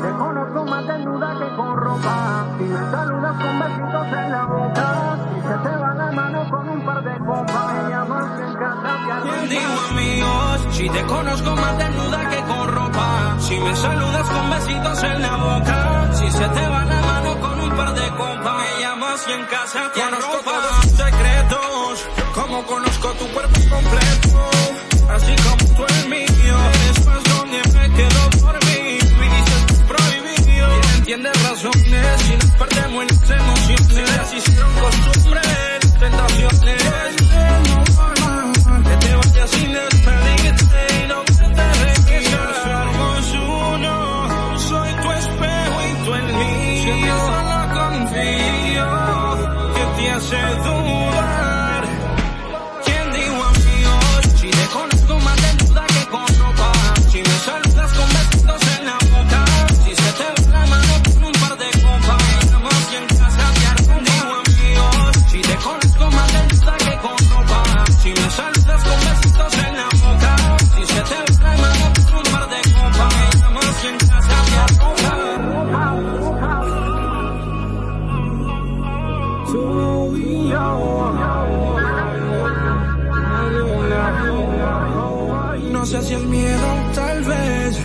te conozco más desnuda que con ropa. Si me saludas con besitos en la boca. Si se te va la mano con un par de copas. Me llamas en casa te Digo amigos, si te conozco más desnuda que con ropa. Si me saludas con besitos en la boca. Si se te va la mano con un par de copas. Me llamas y en casa te Conozco arropa. todos tus secretos, como conozco tu cuerpo completo, que te Si es miedo, tal vez.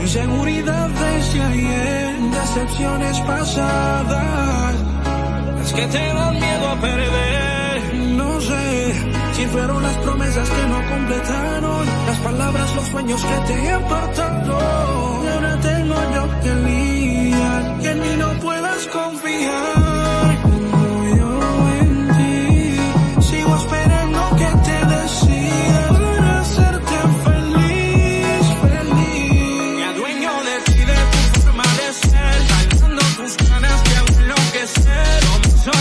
Inseguridad desde ayer, decepciones pasadas. Es que te dan miedo a perder. No sé si fueron las promesas que no completaron, las palabras, los sueños que te apartaron.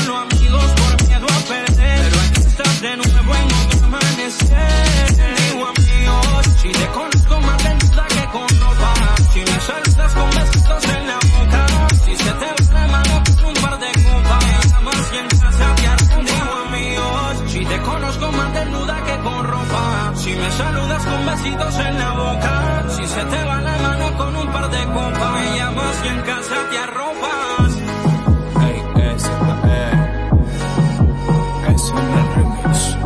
Solo amigos por miedo a perder, pero aquí estás de nuevo en otro amanecer. Digo amigos, si te conozco más desnuda que con ropa, si me saludas con besitos en la boca, si se te va la mano con un par de copas, me llamas y en casa te. Digo amigos, si te conozco más desnuda que con ropa, si me saludas con besitos en la boca, si se te va la mano con un par de copas, y en casa te arropa. Remembrance.